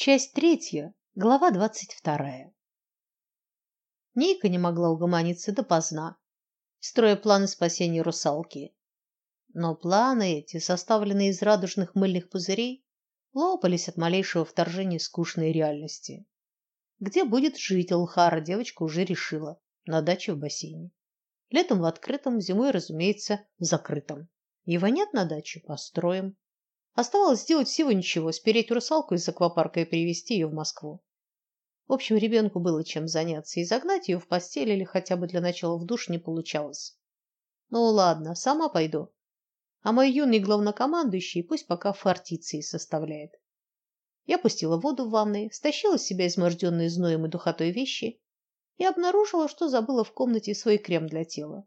Часть третья, глава двадцать вторая. Ника не могла угомониться допоздна, строя планы спасения русалки. Но планы эти, составленные из радужных мыльных пузырей, лопались от малейшего вторжения скучной реальности. Где будет жить Алхара, девочка уже решила, на даче в бассейне. Летом в открытом, зимой, разумеется, в закрытом. Его нет на даче, построим. Оставалось сделать всего ничего: спереть русалку из аквапарка и привезти ее в Москву. В общем, ребенку было чем заняться, и загнать ее в постель или хотя бы для начала в душ не получалось. Ну ладно, сама пойду. А мой юный главнокомандующий пусть пока фортиции составляет. Я пустила воду в ванной, стащила с себя изможденные зноем и духотой вещи и обнаружила, что забыла в комнате свой крем для тела.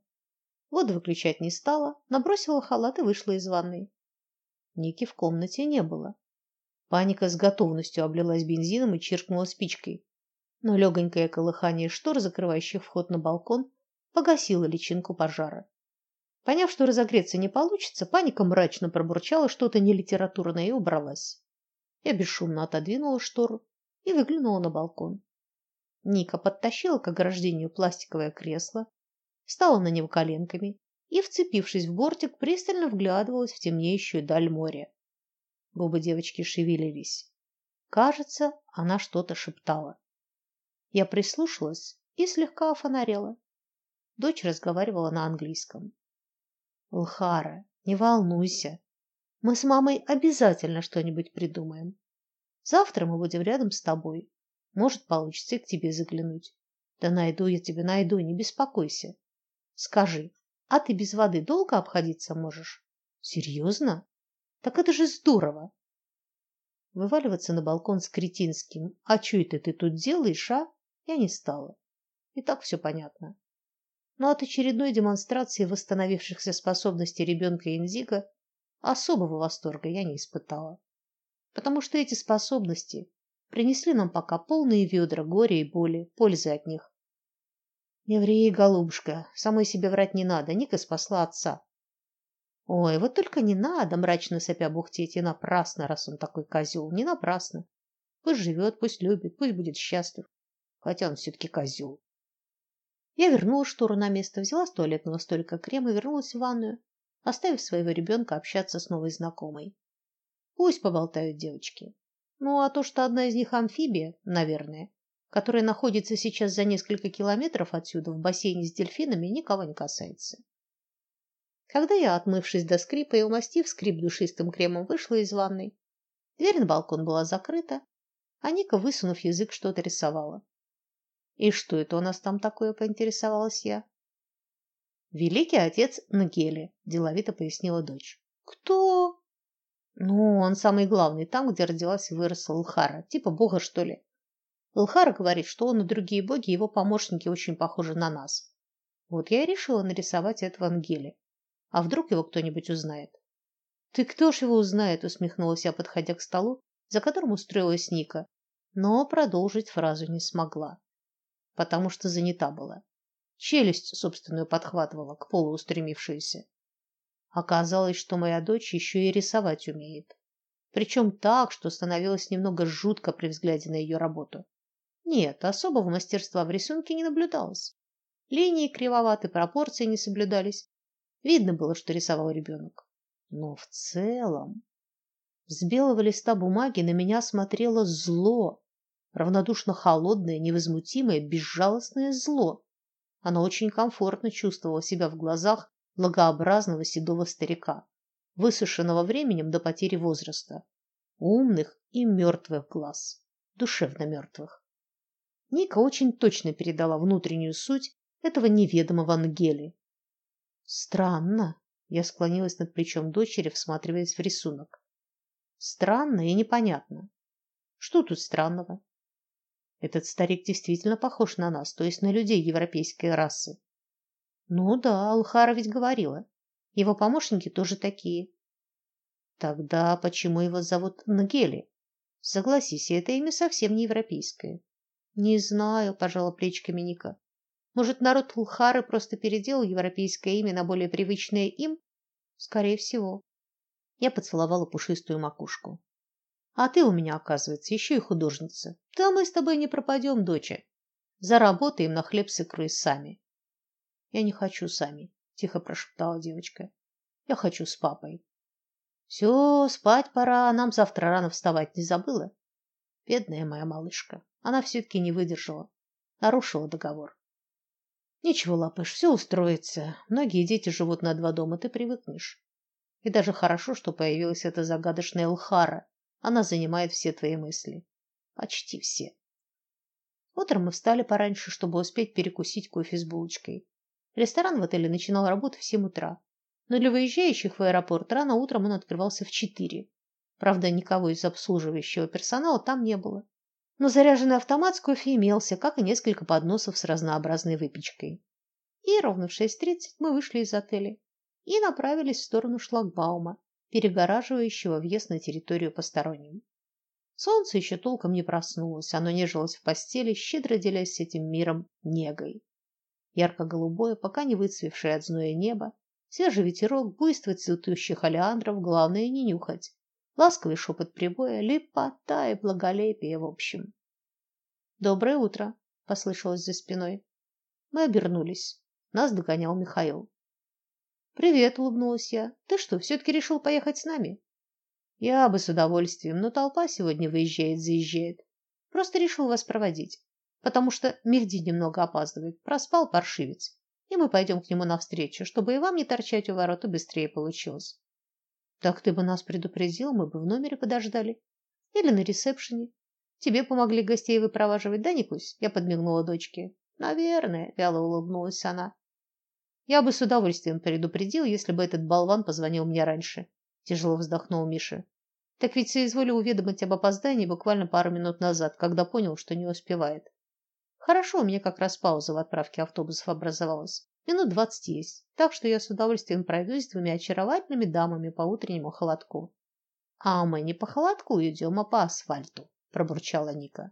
Воду выключать не стала, набросила халат и вышла из ванной. Ники в комнате не было. Паника с готовностью облилась бензином и чиркнула спичкой. Но легонькое колыхание штор, закрывающих вход на балкон, погасило личинку пожара. Поняв, что разогреться не получится, паника мрачно пробурчала что-то нелитературное и убралась. Я бесшумно отодвинула штору и выглянула на балкон. Ника подтащила к ограждению пластиковое кресло, встала на него коленками и, вцепившись в бортик, пристально вглядывалась в темнеющую даль моря. Губы девочки шевелились. Кажется, она что-то шептала. Я прислушалась и слегка офонарела. Дочь разговаривала на английском. Лхара, не волнуйся. Мы с мамой обязательно что-нибудь придумаем. Завтра мы будем рядом с тобой. Может, получится и к тебе заглянуть. Да найду я тебя, найду, не беспокойся. Скажи, а ты без воды долго обходиться можешь? Серьезно? Так это же здорово. Вываливаться на балкон с кретинским «А что это ты тут делаешь, а?» я не стала. И так все понятно. Но от очередной демонстрации восстановившихся способностей ребенка Инзига особого восторга я не испытала. Потому что эти способности принесли нам пока полные ведра горя и боли, пользы от них Евреи, голубушка, самой себе врать не надо. Ника спасла отца. Ой, вот только не надо мрачно сопя бухтеть, и напрасно, раз он такой козел, не напрасно. Пусть живет, пусть любит, пусть будет счастлив. Хотя он все-таки козел. Я вернула штору на место, взяла с туалетного столика крем и вернулась в ванную, оставив своего ребенка общаться с новой знакомой. Пусть поболтают девочки. Ну, а то, что одна из них амфибия, наверное, которая находится сейчас за несколько километров отсюда в бассейне с дельфинами, никого не касается. Когда я, отмывшись до скрипа и умастив скрип душистым кремом, вышла из ванной, дверь на балкон была закрыта, а Ника, высунув язык, что-то рисовала. И что это у нас там такое, поинтересовалась я. Великий отец Нагели, деловито пояснила дочь. Кто? Ну, он самый главный, там, где родилась и выросла Лхара, типа бога, что ли. Илхара говорит, что он и другие боги, его помощники очень похожи на нас. Вот я и решила нарисовать этого Ангели. А вдруг его кто-нибудь узнает? Ты кто ж его узнает, усмехнулась я, подходя к столу, за которым устроилась Ника, но продолжить фразу не смогла, потому что занята была. Челюсть собственную подхватывала, к полу устремившуюся. Оказалось, что моя дочь еще и рисовать умеет. Причем так, что становилось немного жутко при взгляде на ее работу. Нет, особого мастерства в рисунке не наблюдалось. Линии кривоваты, пропорции не соблюдались. Видно было, что рисовал ребенок. Но в целом с белого листа бумаги на меня смотрело зло, равнодушно холодное, невозмутимое, безжалостное зло. Оно очень комфортно чувствовало себя в глазах благообразного седого старика, высушенного временем до потери возраста, умных и мертвых глаз, душевно мертвых. Ника очень точно передала внутреннюю суть этого неведомого Ангели. Странно, я склонилась над плечом дочери, всматриваясь в рисунок. Странно и непонятно. Что тут странного? Этот старик действительно похож на нас, то есть на людей европейской расы. Ну да, Алхара ведь говорила. Его помощники тоже такие. Тогда почему его зовут Нгели? Согласись, это имя совсем не европейское. Не знаю, пожала плечиками Ника. Может, народ Лхары просто переделал европейское имя на более привычное им? Скорее всего. Я поцеловала пушистую макушку. А ты у меня, оказывается, еще и художница. Да мы с тобой не пропадем, доча. Заработаем на хлеб с икрой сами. Я не хочу сами, тихо прошептала девочка. Я хочу с папой. Все, спать пора, нам завтра рано вставать, не забыла? Бедная моя малышка. Она все таки не выдержала, нарушила договор. Ничего, лапыш, все устроится. Многие дети живут на два дома, ты привыкнешь. И даже хорошо, что появилась эта загадочная Элхара. Она занимает все твои мысли. Почти все. Утром мы встали пораньше, чтобы успеть перекусить кофе с булочкой. Ресторан в отеле начинал работу в 7 утра, но для выезжающих в аэропорт рано утром он открывался в 4. Правда, никого из обслуживающего персонала там не было. Но заряженный автомат с кофе имелся, как и несколько подносов с разнообразной выпечкой. И ровно в 6:30 мы вышли из отеля и направились в сторону шлагбаума, перегораживающего въезд на территорию посторонним. Солнце еще толком не проснулось, оно нежилось в постели, щедро делясь с этим миром негой. Ярко-голубое, пока не выцвевшее от зноя небо, свежий ветерок, буйство цветущих олеандров, главное не нюхать. Ласковый шепот прибоя, лепота и благолепие в общем. Доброе утро, послышалось за спиной. Мы обернулись. Нас догонял Михаил. Привет, улыбнулась я. Ты что, все таки решил поехать с нами? Я бы с удовольствием, но толпа сегодня выезжает, заезжает. Просто решил вас проводить, потому что Мехди немного опаздывает. Проспал паршивец. И мы пойдем к нему навстречу, чтобы и вам не торчать у ворот, быстрее получилось. Так ты бы нас предупредил, мы бы в номере подождали. Или на ресепшене. Тебе помогли гостей выпроваживать, да, Никусь? Я подмигнула дочке. Наверное, вяло улыбнулась она. Я бы с удовольствием предупредил, если бы этот болван позвонил мне раньше, тяжело вздохнул Миша. Так ведь соизволил уведомить об опоздании буквально пару минут назад, когда понял, что не успевает. Хорошо, у меня как раз пауза в отправке автобусов образовалась. Минут двадцать есть, так что я с удовольствием пройдусь с двумя очаровательными дамами по утреннему холодку. А мы не по холодку идем, а по асфальту, пробурчала Ника.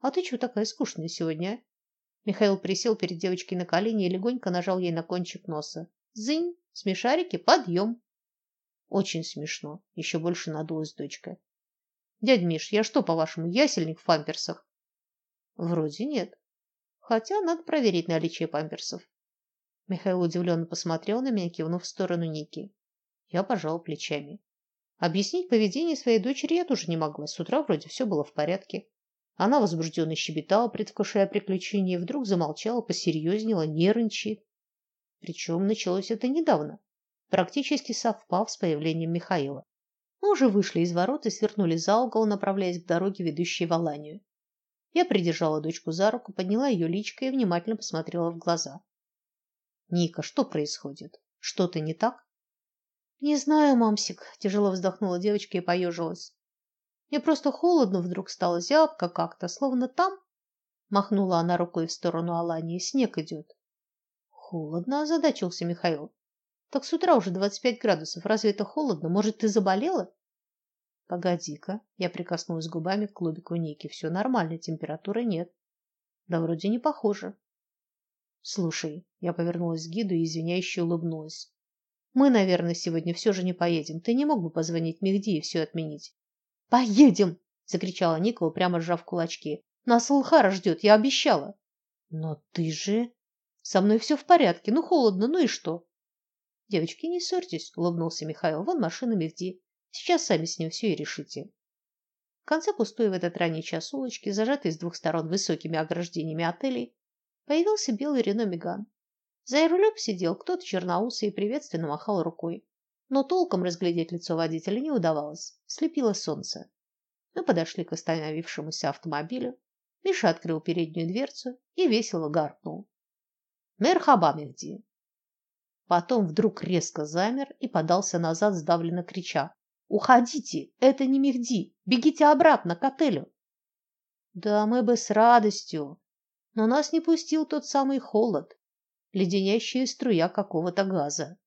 А ты что такая скучная сегодня? Михаил присел перед девочкой на колени и легонько нажал ей на кончик носа. Зынь, смешарики, подъем. Очень смешно, еще больше надулась дочка. Дядь Миш, я что, по-вашему, ясельник в памперсах? Вроде нет. Хотя надо проверить наличие памперсов. Михаил удивленно посмотрел на меня, кивнув в сторону Ники. Я пожал плечами. Объяснить поведение своей дочери я тоже не могла. С утра вроде все было в порядке. Она возбужденно щебетала, предвкушая приключения, и вдруг замолчала, посерьезнела, нервничает. Причем началось это недавно, практически совпав с появлением Михаила. Мы уже вышли из ворот и свернули за угол, направляясь к дороге, ведущей в Аланию. Я придержала дочку за руку, подняла ее личико и внимательно посмотрела в глаза. Ника, что происходит? Что-то не так? Не знаю, мамсик, тяжело вздохнула девочка и поежилась. Мне просто холодно вдруг стало, зябко как-то, словно там, махнула она рукой в сторону Алании, снег идет. Холодно, озадачился Михаил. Так с утра уже двадцать пять градусов. Разве это холодно? Может, ты заболела? Погоди-ка, я прикоснулась губами к клубику Ники. Все нормально, температуры нет. Да вроде не похоже. Слушай, я повернулась к гиду и извиняюще улыбнулась. Мы, наверное, сегодня все же не поедем. Ты не мог бы позвонить Мехди и все отменить? Поедем, закричала Ника, прямо сжав кулачки. Нас Лхара ждет, я обещала. Но ты же со мной все в порядке. Ну холодно, ну и что? Девочки, не ссорьтесь, улыбнулся Михаил. Вон машина Мехди. Сейчас сами с ним все и решите. В конце пустой в этот ранний час улочки, зажатой с двух сторон высокими ограждениями отелей, появился белый Рено Меган. За рулем сидел кто-то черноусый и приветственно махал рукой но толком разглядеть лицо водителя не удавалось, слепило солнце. Мы подошли к остановившемуся автомобилю. Миша открыл переднюю дверцу и весело гаркнул: "Мерхаба, Мехди". Потом вдруг резко замер и подался назад, сдавленно крича: "Уходите, это не Мехди, бегите обратно к отелю". Да мы бы с радостью, но нас не пустил тот самый холод, леденящая струя какого-то газа.